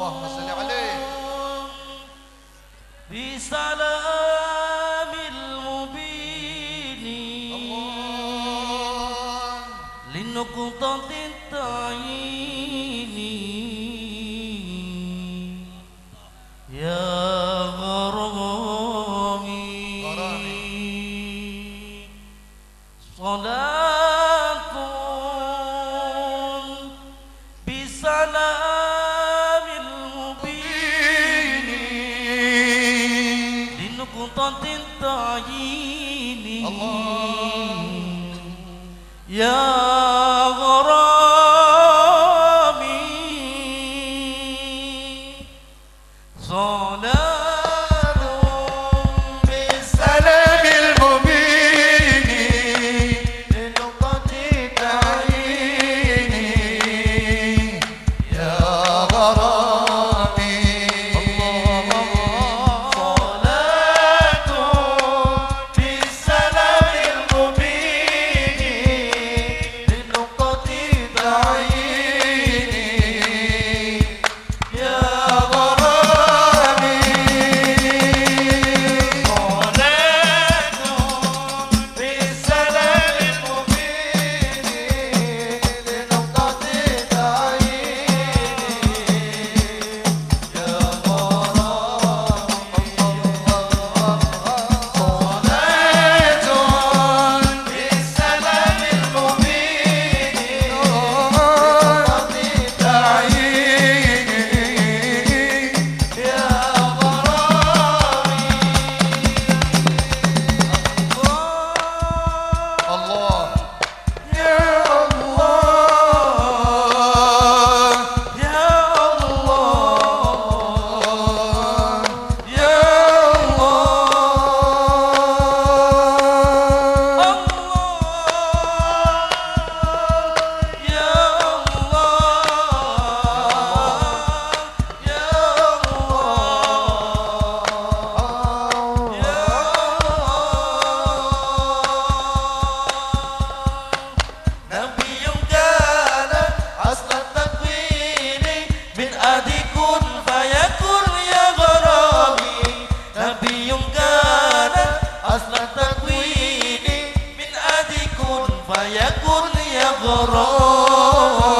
اللهم صل عليه. بسلام المبين الله لنقطة التعين يا غرامي. صلاة Fatin Allah يغرب